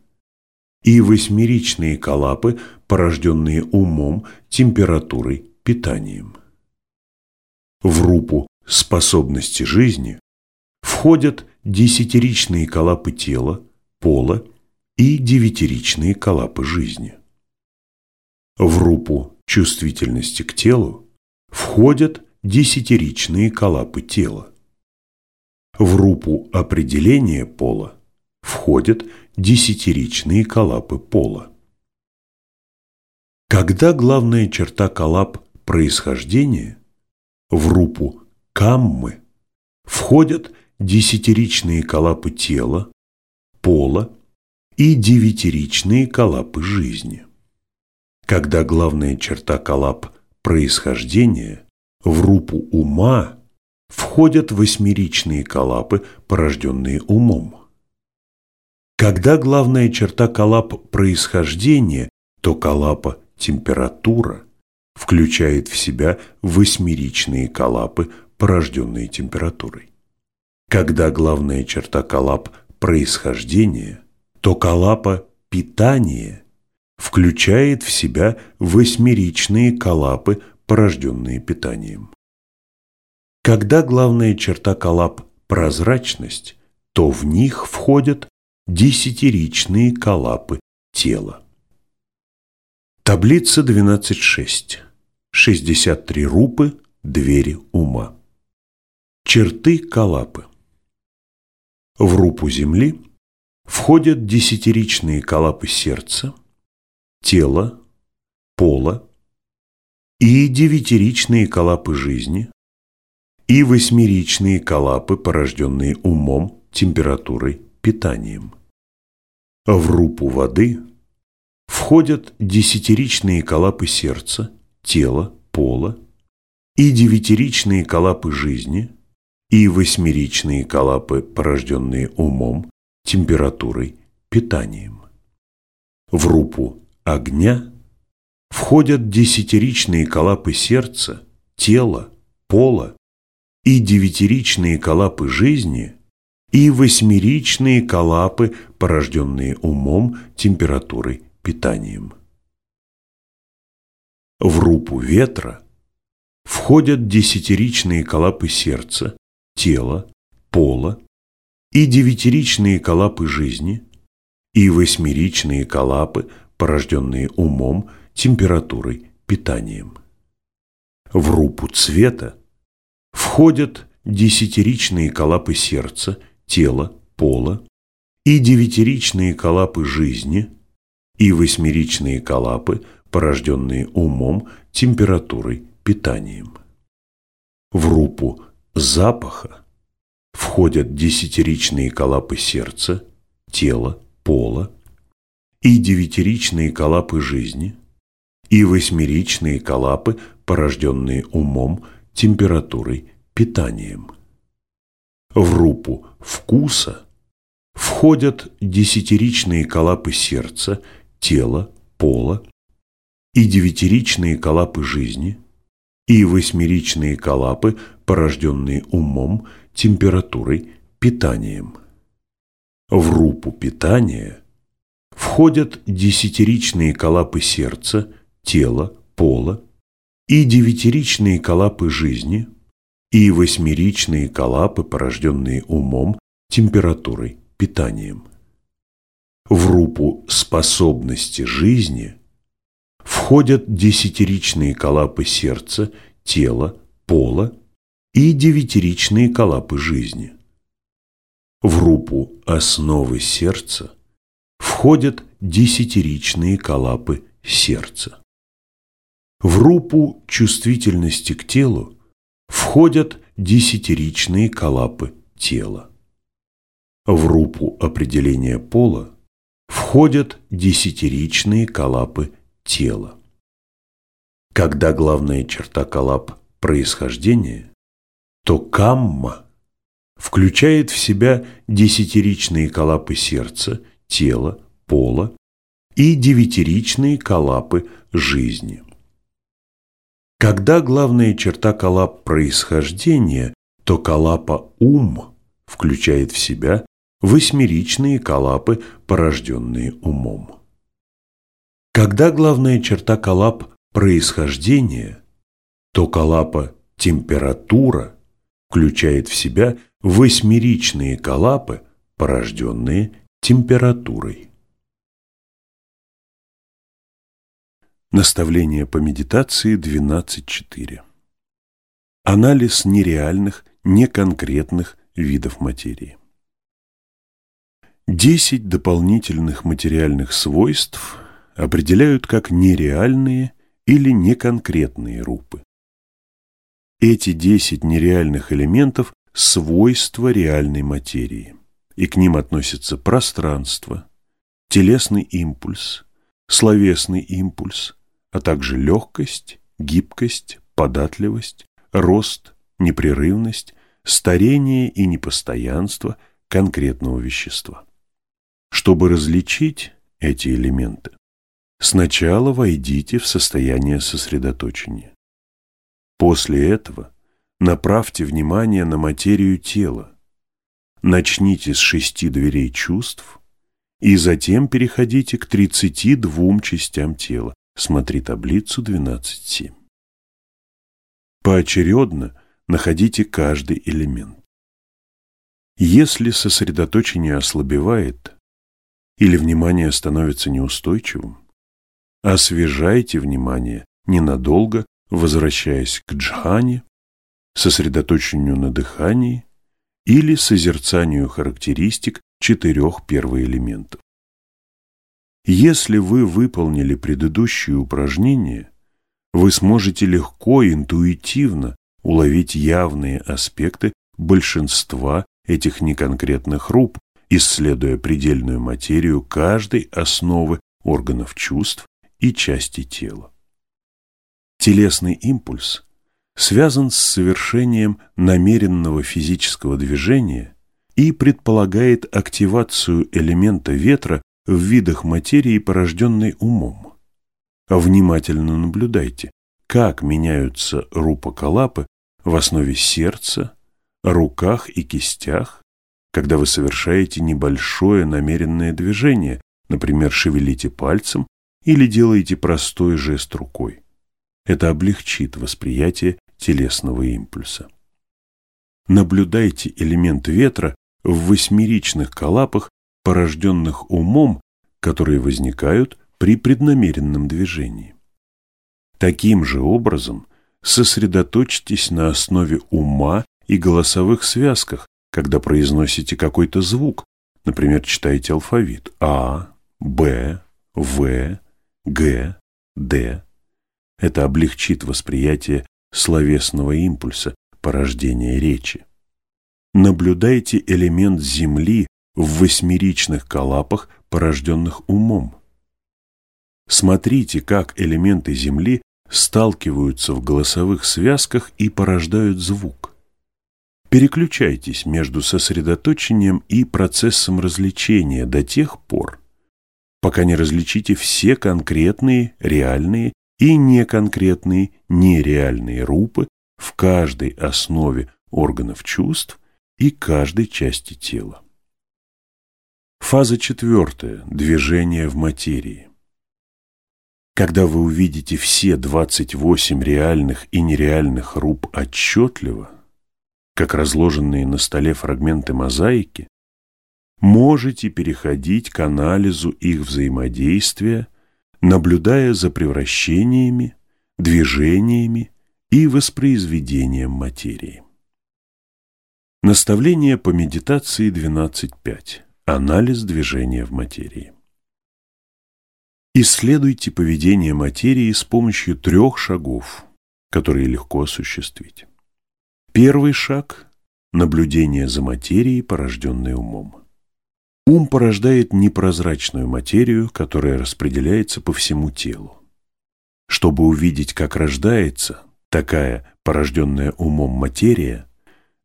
и восьмеричные калапы, порожденные умом, температурой, питанием. В рупу способности жизни входят десятиричные калапы тела, пола и девятиричные калапы жизни. В рупу чувствительности к телу входят десятиричные калапы тела. В рупу определения пола входят десятиричные калапы пола. Когда главная черта калап происхождения, в рупу каммы входят десятиричные калапы тела, пола и девятиричные калапы жизни. Когда главная черта калап происхождения, в рупу ума входят восьмеричные калапы, порожденные умом. Когда главная черта калап происхождения, то калапа температура включает в себя восьмеричные калапы, порожденные температурой. Когда главная черта калап – происхождение, то калапа – питание включает в себя восьмеричные калапы, порожденные питанием. Когда главная черта калап – прозрачность, то в них входят десятиричные калапы тела. Таблица 12.6. 63 рупы, двери ума. Черты калапы. В рупу земли входят десятиричные калапы сердца, тела, пола и девятиричные калапы жизни и восьмеричные калапы, порожденные умом, температурой, питанием. В рупу воды входят десятиричные колапы сердца, тела, пола и девятиричные колапы жизни и восьмеричные колапы, порожденные умом, температурой, питанием. В рупу огня входят десятиричные колапы сердца, тела, пола и девятиричные колапы жизни и восьмеричные колапы, порожденные умом, температурой, питанием. В рупу ветра входят десятиричные колапы сердца, тела, пола и девятиричные колапы жизни и восьмеричные колапы, порожденные умом, температурой, питанием. В рупу цвета входят десятиричные колапы сердца, тела, пола и девятиричные колапы жизни и восьмеричные колапы, порожденные умом, температурой, питанием. В рупу запаха входят десятиричные колапы сердца, тела, пола и девятиричные колапы жизни и восьмеричные колапы, порожденные умом, температурой, питанием. В рупу вкуса входят десятиричные колапы сердца, тела, пола и девятиричные колапы жизни и восьмеричные колапы, порожденные умом, температурой, питанием. В рупу питания входят десятиричные колапы сердца, тела, пола и девятиричные колапы жизни и восьмеричные колапы, порожденные умом, температурой, питанием. В рупу способности жизни входят десятиричные колапы сердца, тела, пола и девятиричные колапы жизни. В рупу основы сердца входят десятиричные колапы сердца. В рупу чувствительности к телу входят десятиричные колапы тела. В рупу определения пола входят десятиричные колапы тела. Когда главная черта колап – происхождение, то камма включает в себя десятиричные колапы сердца, тела, пола и девятиричные колапы жизни. Когда главная черта коллап происхождения, то коллапа ум включает в себя восьмеричные коллапы, порожденные умом. Когда главная черта коллап происхождения, то коллапа температура включает в себя восьмеричные коллапы, порожденные температурой. Наставление по медитации 12.4. Анализ нереальных, неконкретных видов материи. Десять дополнительных материальных свойств определяют как нереальные или неконкретные рупы. Эти десять нереальных элементов – свойства реальной материи, и к ним относятся пространство, телесный импульс, словесный импульс – а также легкость, гибкость, податливость, рост, непрерывность, старение и непостоянство конкретного вещества. Чтобы различить эти элементы, сначала войдите в состояние сосредоточения. После этого направьте внимание на материю тела, начните с шести дверей чувств и затем переходите к 32 частям тела, Смотри таблицу 12.7. Поочередно находите каждый элемент. Если сосредоточение ослабевает или внимание становится неустойчивым, освежайте внимание ненадолго, возвращаясь к джхане, сосредоточению на дыхании или созерцанию характеристик четырех первоэлементов. Если вы выполнили предыдущие упражнения, вы сможете легко и интуитивно уловить явные аспекты большинства этих неконкретных руб, исследуя предельную материю каждой основы органов чувств и части тела. Телесный импульс связан с совершением намеренного физического движения и предполагает активацию элемента ветра в видах материи, порожденной умом. Внимательно наблюдайте, как меняются рупа-калапы в основе сердца, руках и кистях, когда вы совершаете небольшое намеренное движение, например, шевелите пальцем или делаете простой жест рукой. Это облегчит восприятие телесного импульса. Наблюдайте элемент ветра в восьмеричных колапах, порожденных умом, которые возникают при преднамеренном движении. Таким же образом сосредоточьтесь на основе ума и голосовых связках, когда произносите какой-то звук, например, читаете алфавит А, Б, В, Г, Д. Это облегчит восприятие словесного импульса, порождения речи. Наблюдайте элемент Земли в восьмеричных колапах, порожденных умом. Смотрите, как элементы Земли сталкиваются в голосовых связках и порождают звук. Переключайтесь между сосредоточением и процессом развлечения до тех пор, пока не различите все конкретные, реальные и неконкретные, нереальные рупы в каждой основе органов чувств и каждой части тела. Фаза четвертая – движение в материи. Когда вы увидите все 28 реальных и нереальных руп отчетливо, как разложенные на столе фрагменты мозаики, можете переходить к анализу их взаимодействия, наблюдая за превращениями, движениями и воспроизведением материи. Наставление по медитации 12.5. Анализ движения в материи. Исследуйте поведение материи с помощью трех шагов, которые легко осуществить. Первый шаг – наблюдение за материей, порожденной умом. Ум порождает непрозрачную материю, которая распределяется по всему телу. Чтобы увидеть, как рождается такая порожденная умом материя,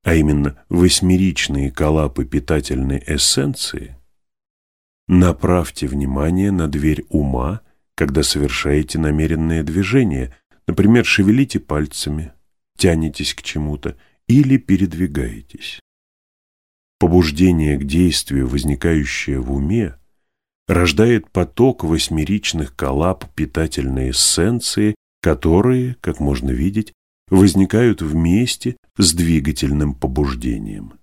а именно восьмеричные колапы питательной эссенции, Направьте внимание на дверь ума, когда совершаете намеренное движение, например, шевелите пальцами, тянетесь к чему-то или передвигаетесь. Побуждение к действию, возникающее в уме, рождает поток восьмеричных коллап питательной эссенции, которые, как можно видеть, возникают вместе с двигательным побуждением.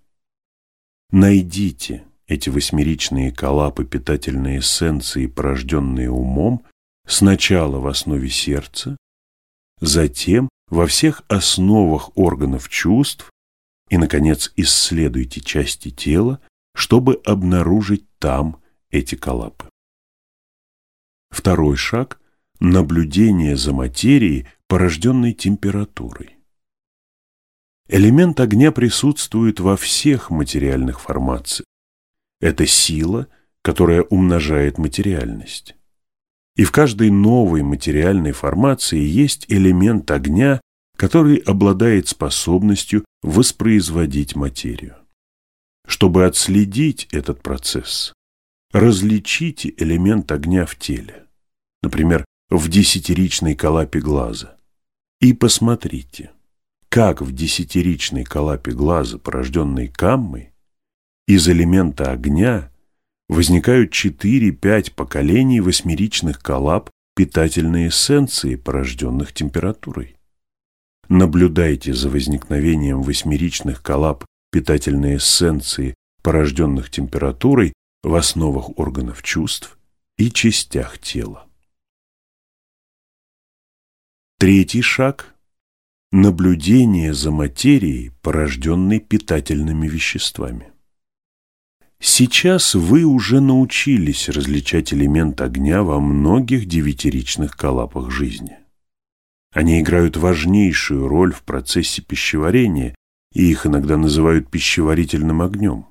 Найдите эти восьмеричные колапы питательной эссенции, порожденные умом, сначала в основе сердца, затем во всех основах органов чувств и, наконец, исследуйте части тела, чтобы обнаружить там эти колапы. Второй шаг – наблюдение за материей, порожденной температурой. Элемент огня присутствует во всех материальных формациях, это сила, которая умножает материальность. И в каждой новой материальной формации есть элемент огня, который обладает способностью воспроизводить материю. Чтобы отследить этот процесс, различите элемент огня в теле, например, в десятиричной колапе глаза, и посмотрите, как в десятиричной колапе глаза, порожденной каммой, из элемента огня возникают 4-5 поколений восьмеричных коллаб питательной эссенции, порожденных температурой. Наблюдайте за возникновением восьмеричных коллаб питательной эссенции, порожденных температурой в основах органов чувств и частях тела. Третий шаг – наблюдение за материей, порожденной питательными веществами. Сейчас вы уже научились различать элемент огня во многих девятиричных колапах жизни. Они играют важнейшую роль в процессе пищеварения, и их иногда называют пищеварительным огнем.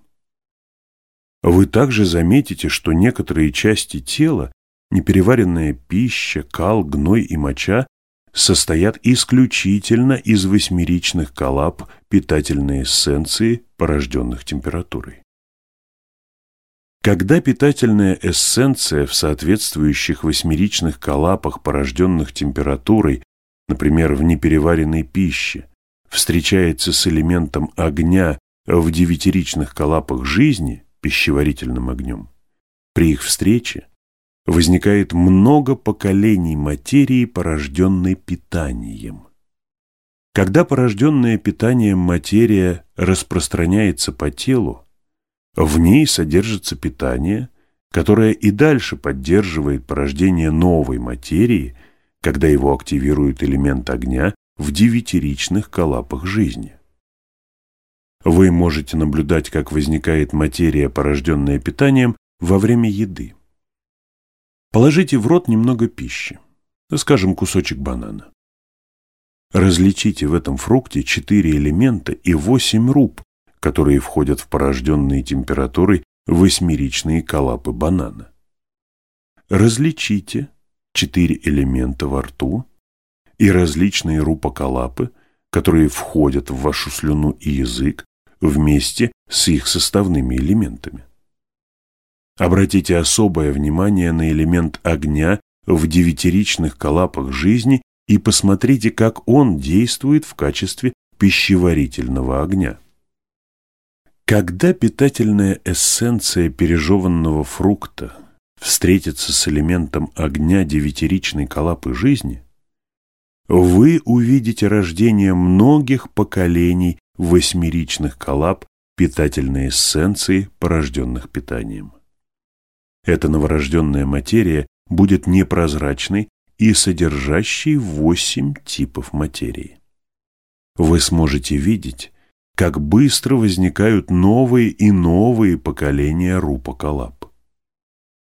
Вы также заметите, что некоторые части тела непереваренная пища, кал, гной и моча состоят исключительно из восьмеричных коллаб питательной эссенции, порожденных температурой. Когда питательная эссенция в соответствующих восьмеричных коллапах, порожденных температурой, например, в непереваренной пище, встречается с элементом огня в девятиричных коллапах жизни, пищеварительным огнем, при их встрече возникает много поколений материи, порожденной питанием. Когда порожденная питанием материя распространяется по телу, в ней содержится питание, которое и дальше поддерживает порождение новой материи, когда его активирует элемент огня в девятиричных коллапах жизни. Вы можете наблюдать, как возникает материя, порожденная питанием, во время еды. Положите в рот немного пищи, скажем, кусочек банана. Различите в этом фрукте четыре элемента и восемь руб, которые входят в порожденные температурой восьмеричные коллапы банана. Различите четыре элемента во рту и различные рупоколапы, которые входят в вашу слюну и язык вместе с их составными элементами. Обратите особое внимание на элемент огня в девятиричных коллапах жизни и посмотрите, как он действует в качестве пищеварительного огня. Когда питательная эссенция пережеванного фрукта встретится с элементом огня девятиричной коллапы жизни, вы увидите рождение многих поколений восьмеричных коллап питательной эссенции, порожденных питанием. Эта новорожденная материя будет непрозрачной и содержащей восемь типов материи. Вы сможете видеть, как быстро возникают новые и новые поколения рупоколап.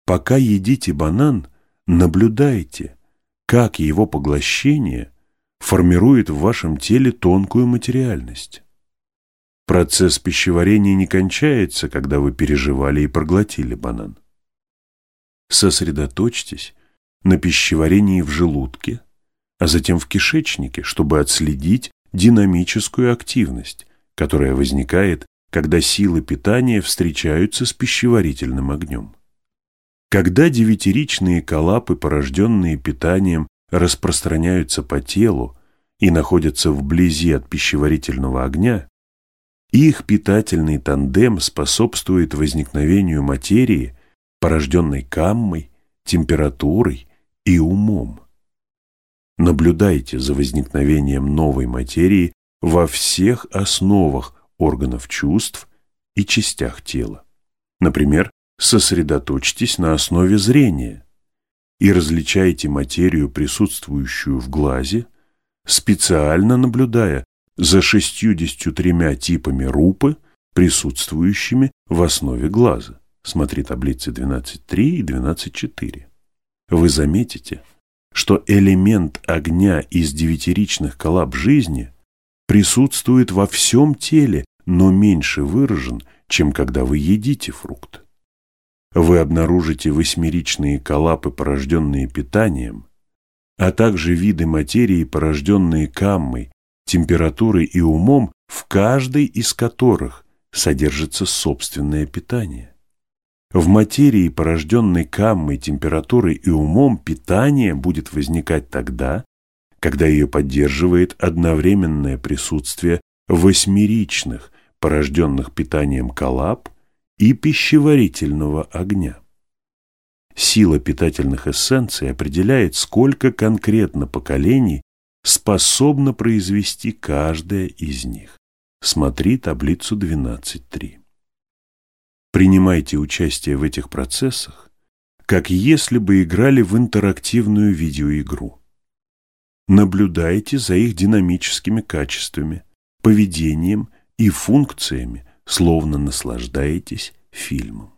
Пока едите банан, наблюдайте, как его поглощение формирует в вашем теле тонкую материальность. Процесс пищеварения не кончается, когда вы переживали и проглотили банан. Сосредоточьтесь на пищеварении в желудке, а затем в кишечнике, чтобы отследить динамическую активность, которая возникает, когда силы питания встречаются с пищеварительным огнем. Когда девятиричные коллапы, порожденные питанием, распространяются по телу и находятся вблизи от пищеварительного огня, их питательный тандем способствует возникновению материи, порожденной каммой, температурой и умом. Наблюдайте за возникновением новой материи во всех основах органов чувств и частях тела. Например, сосредоточьтесь на основе зрения и различайте материю, присутствующую в глазе, специально наблюдая за 63 типами рупы, присутствующими в основе глаза. Смотри таблицы 12.3 и 12.4. Вы заметите, что элемент огня из девятиричных коллаб жизни присутствует во всем теле, но меньше выражен, чем когда вы едите фрукт. Вы обнаружите восьмеричные коллапы, порожденные питанием, а также виды материи, порожденные каммой, температурой и умом, в каждой из которых содержится собственное питание. В материи, порожденной каммой, температурой и умом, питание будет возникать тогда, когда ее поддерживает одновременное присутствие восьмеричных, порожденных питанием коллаб и пищеварительного огня. Сила питательных эссенций определяет, сколько конкретно поколений способно произвести каждая из них. Смотри таблицу 12.3. Принимайте участие в этих процессах, как если бы играли в интерактивную видеоигру. Наблюдайте за их динамическими качествами, поведением и функциями, словно наслаждаетесь фильмом.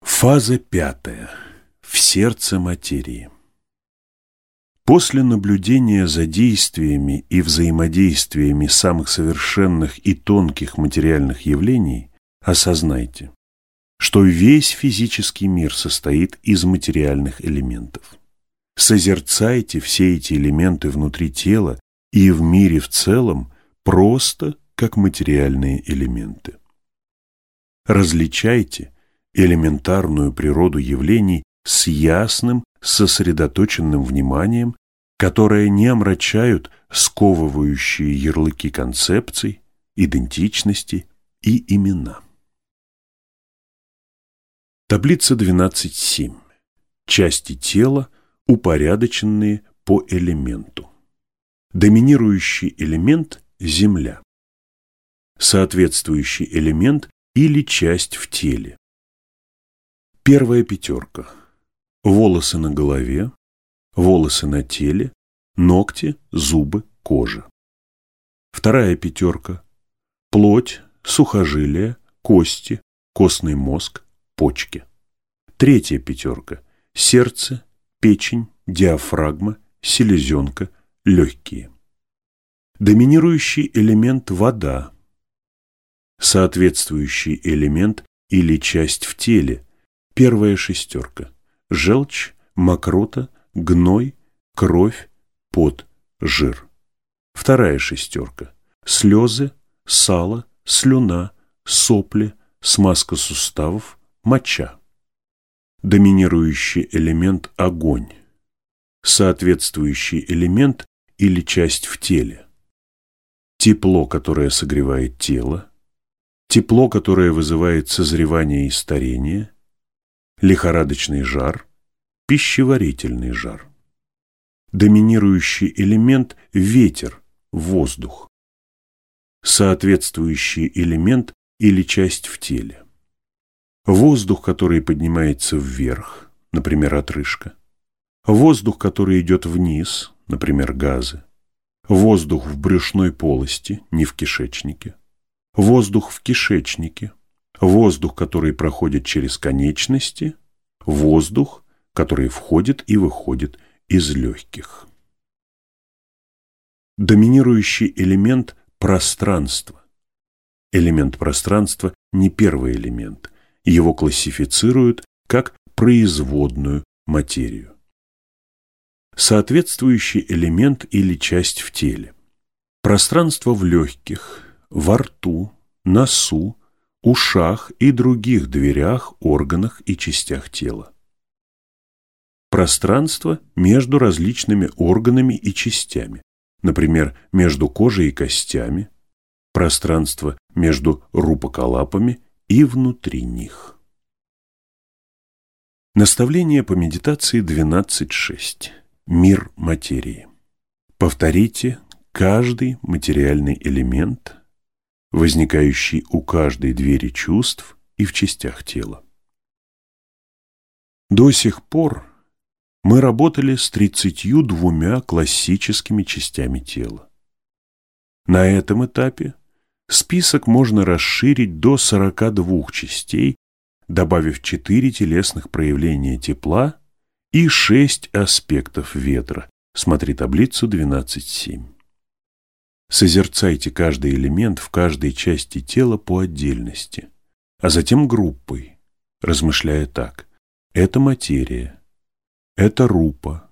Фаза пятая. В сердце материи. После наблюдения за действиями и взаимодействиями самых совершенных и тонких материальных явлений осознайте, что весь физический мир состоит из материальных элементов. Созерцайте все эти элементы внутри тела и в мире в целом просто как материальные элементы. Различайте элементарную природу явлений с ясным, сосредоточенным вниманием, которое не омрачают сковывающие ярлыки концепций, идентичности и имена. Таблица 12.7. Части тела, упорядоченные по элементу. Доминирующий элемент – Земля. Соответствующий элемент или часть в теле. Первая пятерка. Волосы на голове, волосы на теле, ногти, зубы, кожа. Вторая пятерка. Плоть, сухожилия, кости, костный мозг, почки. Третья пятерка – сердце, печень, диафрагма, селезенка, легкие. Доминирующий элемент – вода. Соответствующий элемент или часть в теле – первая шестерка – желчь, мокрота, гной, кровь, пот, жир. Вторая шестерка – слезы, сало, слюна, сопли, смазка суставов, моча. Доминирующий элемент – огонь. Соответствующий элемент или часть в теле. Тепло, которое согревает тело. Тепло, которое вызывает созревание и старение. Лихорадочный жар. Пищеварительный жар. Доминирующий элемент – ветер, воздух. Соответствующий элемент или часть в теле. Воздух, который поднимается вверх, например, отрыжка. Воздух, который идет вниз, например, газы. Воздух в брюшной полости, не в кишечнике. Воздух в кишечнике. Воздух, который проходит через конечности. Воздух, который входит и выходит из легких. Доминирующий элемент – пространство. Элемент пространства – не первый элемент – его классифицируют как производную материю. Соответствующий элемент или часть в теле. Пространство в легких, во рту, носу, ушах и других дверях, органах и частях тела. Пространство между различными органами и частями, например, между кожей и костями, пространство между рупоколапами и внутри них. Наставление по медитации 12.6. Мир материи. Повторите каждый материальный элемент, возникающий у каждой двери чувств и в частях тела. До сих пор мы работали с 32 классическими частями тела. На этом этапе Список можно расширить до 42 частей, добавив 4 телесных проявления тепла и 6 аспектов ветра. Смотри таблицу 12.7. Созерцайте каждый элемент в каждой части тела по отдельности, а затем группой, размышляя так. Это материя, это рупа,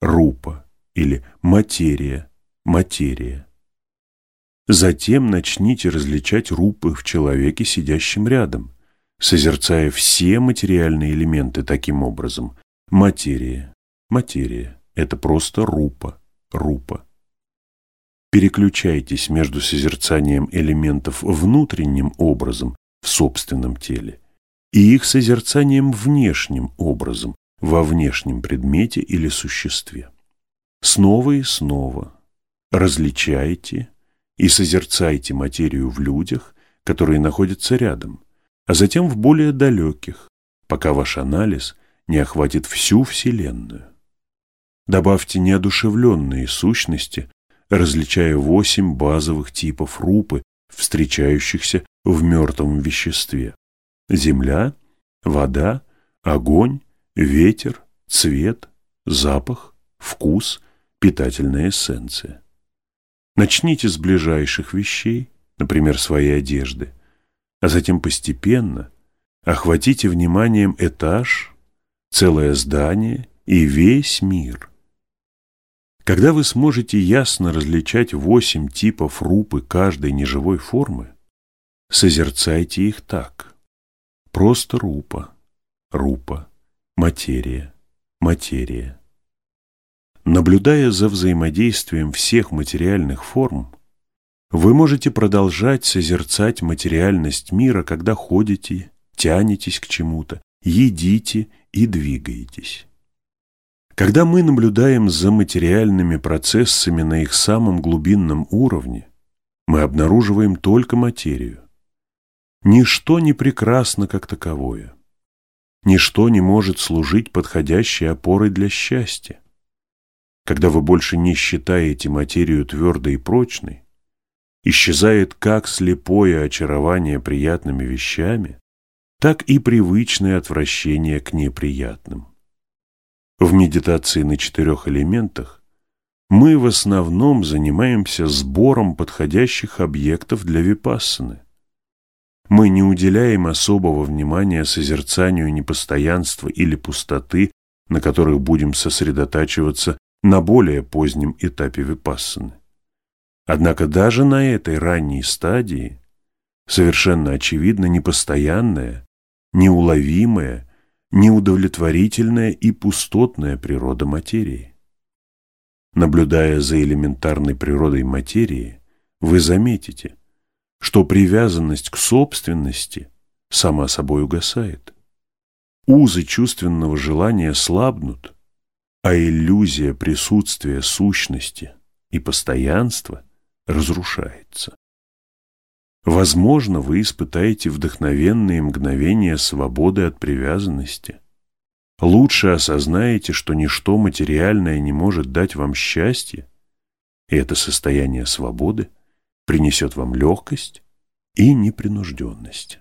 рупа или материя, материя. Затем начните различать рупы в человеке, сидящем рядом, созерцая все материальные элементы таким образом. Материя, материя – это просто рупа, рупа. Переключайтесь между созерцанием элементов внутренним образом в собственном теле и их созерцанием внешним образом во внешнем предмете или существе. Снова и снова различайте и созерцайте материю в людях, которые находятся рядом, а затем в более далеких, пока ваш анализ не охватит всю Вселенную. Добавьте неодушевленные сущности, различая восемь базовых типов рупы, встречающихся в мертвом веществе. Земля, вода, огонь, ветер, цвет, запах, вкус, питательная эссенция. Начните с ближайших вещей, например, своей одежды, а затем постепенно охватите вниманием этаж, целое здание и весь мир. Когда вы сможете ясно различать восемь типов рупы каждой неживой формы, созерцайте их так. Просто рупа, рупа, материя, материя. Наблюдая за взаимодействием всех материальных форм, вы можете продолжать созерцать материальность мира, когда ходите, тянетесь к чему-то, едите и двигаетесь. Когда мы наблюдаем за материальными процессами на их самом глубинном уровне, мы обнаруживаем только материю. Ничто не прекрасно как таковое. Ничто не может служить подходящей опорой для счастья. Когда вы больше не считаете материю твердой и прочной, исчезает как слепое очарование приятными вещами, так и привычное отвращение к неприятным. В медитации на четырех элементах мы в основном занимаемся сбором подходящих объектов для випассаны. Мы не уделяем особого внимания созерцанию непостоянства или пустоты, на которых будем сосредотачиваться на более позднем этапе випассаны. Однако даже на этой ранней стадии совершенно очевидно непостоянная, неуловимая, неудовлетворительная и пустотная природа материи. Наблюдая за элементарной природой материи, вы заметите, что привязанность к собственности сама собой угасает. Узы чувственного желания слабнут, а иллюзия присутствия сущности и постоянства разрушается. Возможно, вы испытаете вдохновенные мгновения свободы от привязанности. Лучше осознаете, что ничто материальное не может дать вам счастье, и это состояние свободы принесет вам легкость и непринужденность.